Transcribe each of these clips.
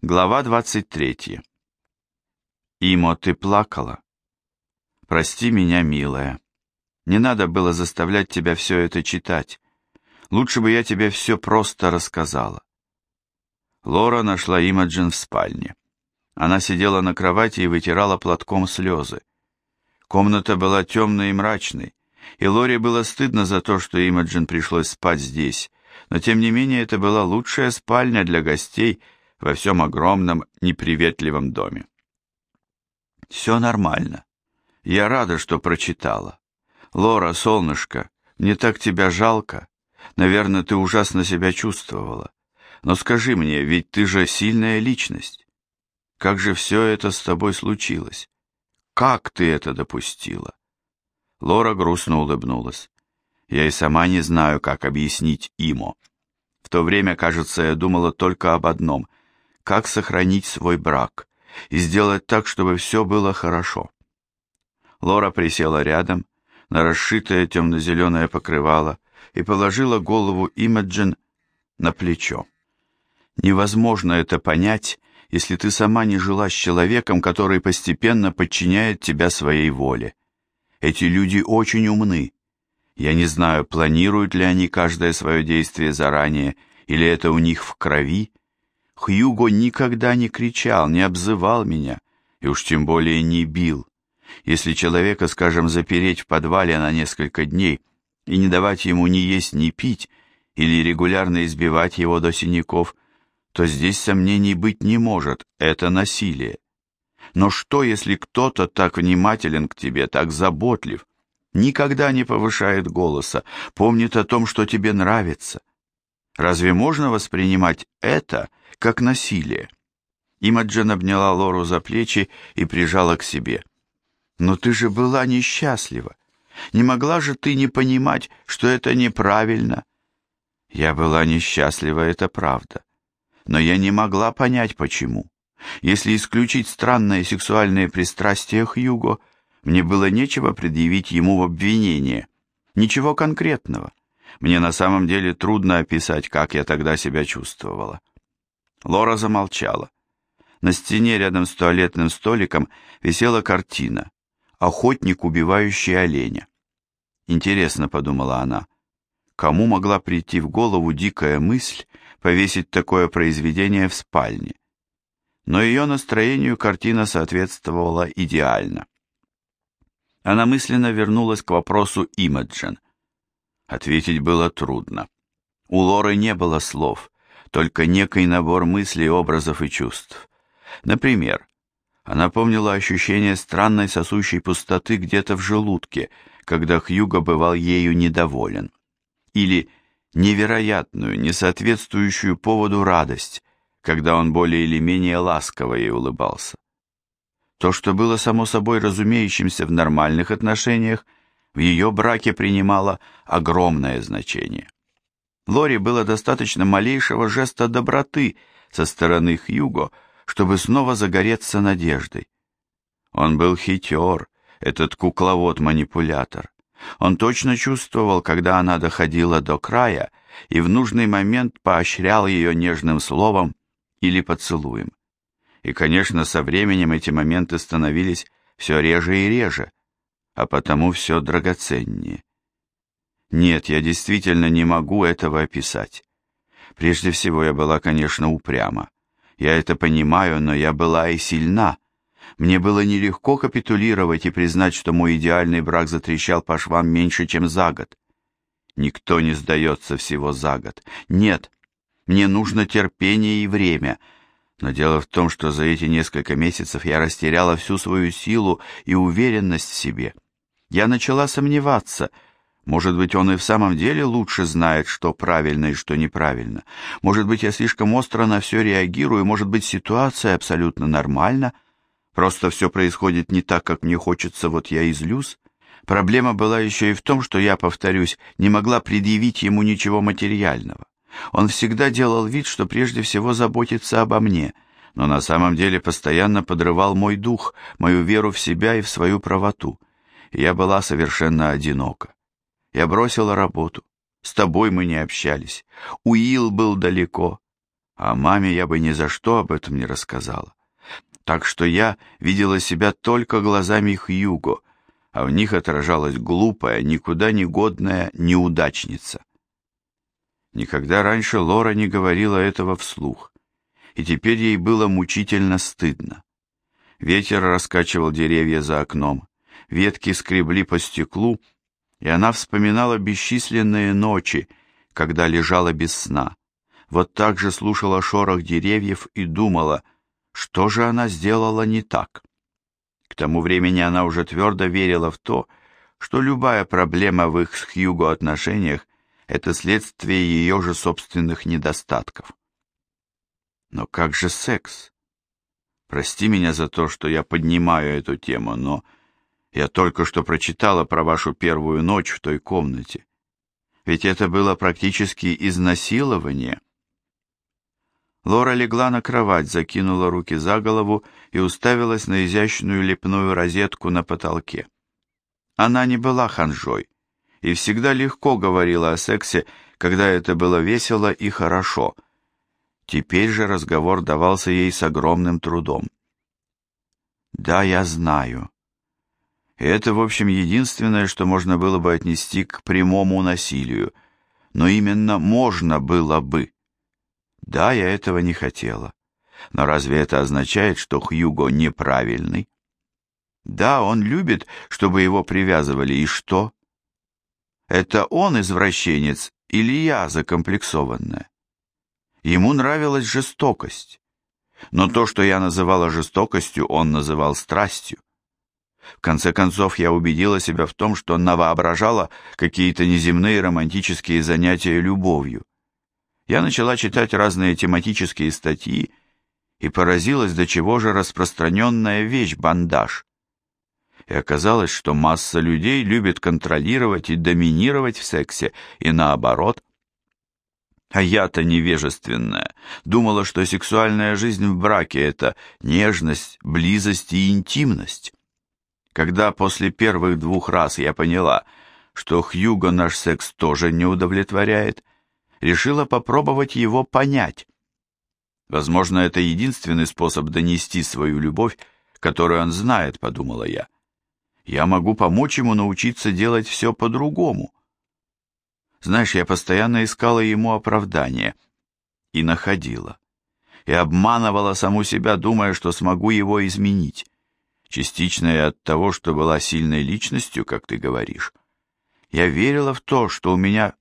Глава 23. Имо, ты плакала? Прости меня, милая. Не надо было заставлять тебя все это читать. Лучше бы я тебе все просто рассказала. Лора нашла Имаджин в спальне. Она сидела на кровати и вытирала платком слезы. Комната была темной и мрачной, и Лоре было стыдно за то, что Имаджин пришлось спать здесь, но тем не менее это была лучшая спальня для гостей, во всем огромном неприветливом доме. «Все нормально. Я рада, что прочитала. Лора, солнышко, мне так тебя жалко. Наверное, ты ужасно себя чувствовала. Но скажи мне, ведь ты же сильная личность. Как же все это с тобой случилось? Как ты это допустила?» Лора грустно улыбнулась. Я и сама не знаю, как объяснить Имо. В то время, кажется, я думала только об одном как сохранить свой брак и сделать так, чтобы все было хорошо. Лора присела рядом на расшитое темно-зеленое покрывало и положила голову Имаджин на плечо. Невозможно это понять, если ты сама не жила с человеком, который постепенно подчиняет тебя своей воле. Эти люди очень умны. Я не знаю, планируют ли они каждое свое действие заранее, или это у них в крови, Хьюго никогда не кричал, не обзывал меня, и уж тем более не бил. Если человека, скажем, запереть в подвале на несколько дней и не давать ему ни есть, ни пить, или регулярно избивать его до синяков, то здесь сомнений быть не может, это насилие. Но что, если кто-то так внимателен к тебе, так заботлив, никогда не повышает голоса, помнит о том, что тебе нравится? Разве можно воспринимать это как насилие. Имаджин обняла Лору за плечи и прижала к себе. «Но ты же была несчастлива. Не могла же ты не понимать, что это неправильно?» «Я была несчастлива, это правда. Но я не могла понять, почему. Если исключить странное сексуальное пристрастие Хьюго, мне было нечего предъявить ему в обвинение. Ничего конкретного. Мне на самом деле трудно описать, как я тогда себя чувствовала. Лора замолчала. На стене рядом с туалетным столиком висела картина «Охотник, убивающий оленя». «Интересно», — подумала она, — «кому могла прийти в голову дикая мысль повесить такое произведение в спальне?» Но ее настроению картина соответствовала идеально. Она мысленно вернулась к вопросу Имаджин. Ответить было трудно. У Лоры не было слов — только некий набор мыслей, образов и чувств. Например, она помнила ощущение странной сосущей пустоты где-то в желудке, когда Хьюго бывал ею недоволен. Или невероятную, несоответствующую поводу радость, когда он более или менее ласково ей улыбался. То, что было само собой разумеющимся в нормальных отношениях, в ее браке принимало огромное значение. Лори было достаточно малейшего жеста доброты со стороны Хьюго, чтобы снова загореться надеждой. Он был хитер, этот кукловод-манипулятор. Он точно чувствовал, когда она доходила до края, и в нужный момент поощрял ее нежным словом или поцелуем. И, конечно, со временем эти моменты становились все реже и реже, а потому все драгоценнее. Нет, я действительно не могу этого описать. Прежде всего, я была, конечно, упряма. Я это понимаю, но я была и сильна. Мне было нелегко капитулировать и признать, что мой идеальный брак затрещал по швам меньше, чем за год. Никто не сдается всего за год. Нет, мне нужно терпение и время. Но дело в том, что за эти несколько месяцев я растеряла всю свою силу и уверенность в себе. Я начала сомневаться — может быть, он и в самом деле лучше знает, что правильно и что неправильно. Может быть, я слишком остро на все реагирую, может быть, ситуация абсолютно нормальна. Просто все происходит не так, как мне хочется, вот я и злюсь. Проблема была еще и в том, что я, повторюсь, не могла предъявить ему ничего материального. Он всегда делал вид, что прежде всего заботится обо мне, но на самом деле постоянно подрывал мой дух, мою веру в себя и в свою правоту. Я была совершенно одинока. Я бросила работу. С тобой мы не общались. Уилл был далеко. А маме я бы ни за что об этом не рассказала. Так что я видела себя только глазами Хьюго, а в них отражалась глупая, никуда не годная неудачница. Никогда раньше Лора не говорила этого вслух, и теперь ей было мучительно стыдно. Ветер раскачивал деревья за окном, ветки скребли по стеклу, и она вспоминала бесчисленные ночи, когда лежала без сна. Вот так же слушала шорох деревьев и думала, что же она сделала не так. К тому времени она уже твердо верила в то, что любая проблема в их с Хьюго отношениях – это следствие ее же собственных недостатков. Но как же секс? Прости меня за то, что я поднимаю эту тему, но я только что прочитала про вашу первую ночь в той комнате. Ведь это было практически изнасилование. Лора легла на кровать, закинула руки за голову и уставилась на изящную лепную розетку на потолке. Она не была ханжой и всегда легко говорила о сексе, когда это было весело и хорошо. Теперь же разговор давался ей с огромным трудом. «Да, я знаю», и это, в общем, единственное, что можно было бы отнести к прямому насилию. Но именно можно было бы. Да, я этого не хотела. Но разве это означает, что Хьюго неправильный? Да, он любит, чтобы его привязывали, и что? Это он извращенец или я закомплексованная? Ему нравилась жестокость. Но то, что я называла жестокостью, он называл страстью. В конце концов, я убедила себя в том, что навоображала какие-то неземные романтические занятия любовью. Я начала читать разные тематические статьи и поразилась, до чего же распространенная вещь бандаж. И оказалось, что масса людей любит контролировать и доминировать в сексе, и наоборот. А я-то невежественная, думала, что сексуальная жизнь в браке – это нежность, близость и интимность. Когда после первых двух раз я поняла, что Хьюго наш секс тоже не удовлетворяет, решила попробовать его понять. Возможно, это единственный способ донести свою любовь, которую он знает, подумала я. Я могу помочь ему научиться делать все по-другому. Знаешь, я постоянно искала ему оправдание и находила. И обманывала саму себя, думая, что смогу его изменить частично и от того, что была сильной личностью, как ты говоришь. Я верила в то, что у меня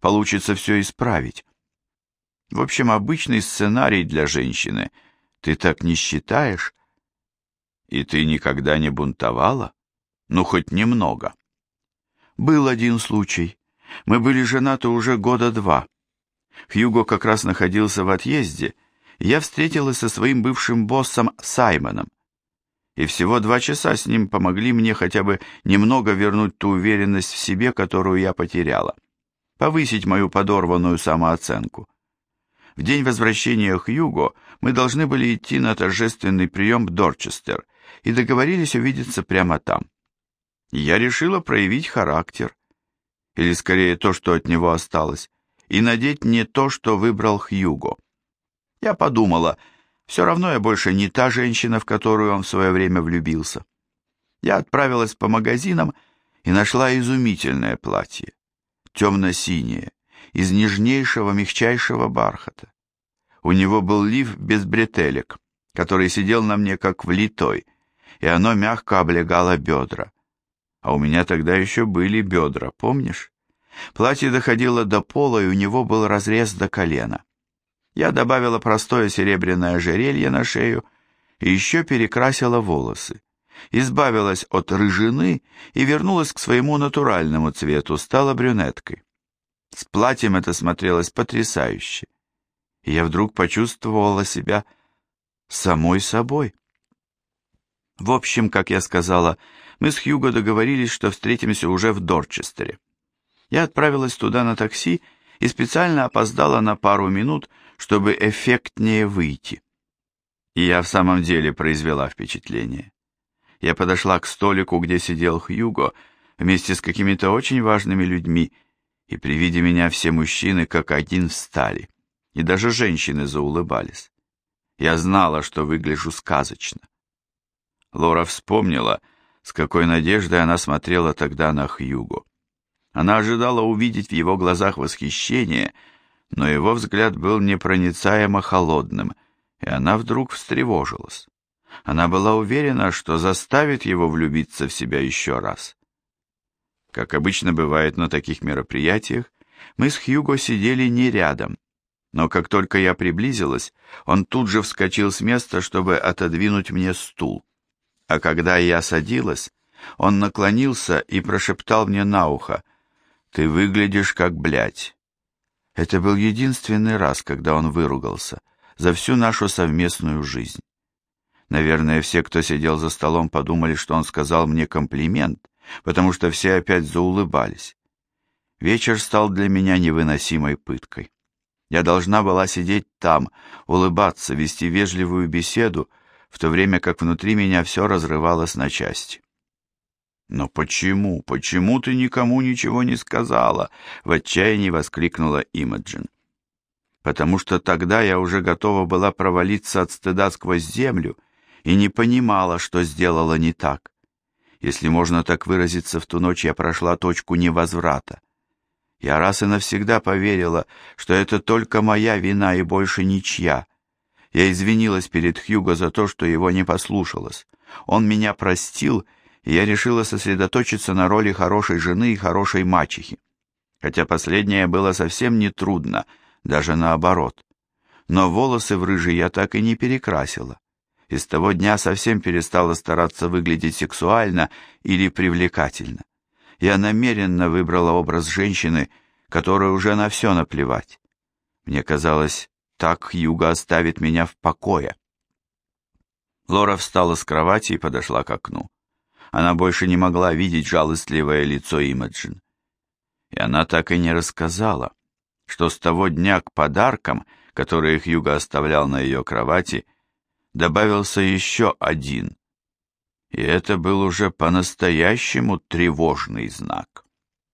получится все исправить. В общем, обычный сценарий для женщины. Ты так не считаешь? И ты никогда не бунтовала? Ну, хоть немного. Был один случай. Мы были женаты уже года два. Хьюго как раз находился в отъезде, я встретилась со своим бывшим боссом Саймоном и всего два часа с ним помогли мне хотя бы немного вернуть ту уверенность в себе, которую я потеряла, повысить мою подорванную самооценку. В день возвращения Хьюго мы должны были идти на торжественный прием в Дорчестер и договорились увидеться прямо там. Я решила проявить характер, или скорее то, что от него осталось, и надеть не то, что выбрал Хьюго. Я подумала, все равно я больше не та женщина, в которую он в свое время влюбился. Я отправилась по магазинам и нашла изумительное платье, темно-синее, из нежнейшего мягчайшего бархата. У него был лиф без бретелек, который сидел на мне как влитой, и оно мягко облегало бедра. А у меня тогда еще были бедра, помнишь? Платье доходило до пола, и у него был разрез до колена. Я добавила простое серебряное ожерелье на шею и еще перекрасила волосы. Избавилась от рыжины и вернулась к своему натуральному цвету, стала брюнеткой. С платьем это смотрелось потрясающе. Я вдруг почувствовала себя самой собой. В общем, как я сказала, мы с Хьюго договорились, что встретимся уже в Дорчестере. Я отправилась туда на такси и специально опоздала на пару минут, чтобы эффектнее выйти. И я в самом деле произвела впечатление. Я подошла к столику, где сидел Хьюго, вместе с какими-то очень важными людьми, и при виде меня все мужчины как один встали. и даже женщины заулыбались. Я знала, что выгляжу сказочно. Лора вспомнила, с какой надеждой она смотрела тогда на Хьюго. Она ожидала увидеть в его глазах восхищение, но его взгляд был непроницаемо холодным, и она вдруг встревожилась. Она была уверена, что заставит его влюбиться в себя еще раз. Как обычно бывает на таких мероприятиях, мы с Хьюго сидели не рядом, но как только я приблизилась, он тут же вскочил с места, чтобы отодвинуть мне стул. А когда я садилась, он наклонился и прошептал мне на ухо, «Ты выглядишь как блядь». Это был единственный раз, когда он выругался за всю нашу совместную жизнь. Наверное, все, кто сидел за столом, подумали, что он сказал мне комплимент, потому что все опять заулыбались. Вечер стал для меня невыносимой пыткой. Я должна была сидеть там, улыбаться, вести вежливую беседу, в то время как внутри меня все разрывалось на части. «Но почему, почему ты никому ничего не сказала?» — в отчаянии воскликнула Имаджин. «Потому что тогда я уже готова была провалиться от стыда сквозь землю и не понимала, что сделала не так. Если можно так выразиться, в ту ночь я прошла точку невозврата. Я раз и навсегда поверила, что это только моя вина и больше ничья. Я извинилась перед Хьюго за то, что его не послушалась. Он меня простил, и я решила сосредоточиться на роли хорошей жены и хорошей мачехи. Хотя последнее было совсем не трудно, даже наоборот. Но волосы в рыжий я так и не перекрасила. И с того дня совсем перестала стараться выглядеть сексуально или привлекательно я намеренно выбрала образ женщины, которой уже на все наплевать. Мне казалось, так Юга оставит меня в покое. Лора встала с кровати и подошла к окну. Она больше не могла видеть жалостливое лицо Имаджин. И она так и не рассказала, что с того дня к подаркам, которые Хьюго оставлял на ее кровати, добавился еще один, и это был уже по-настоящему тревожный знак.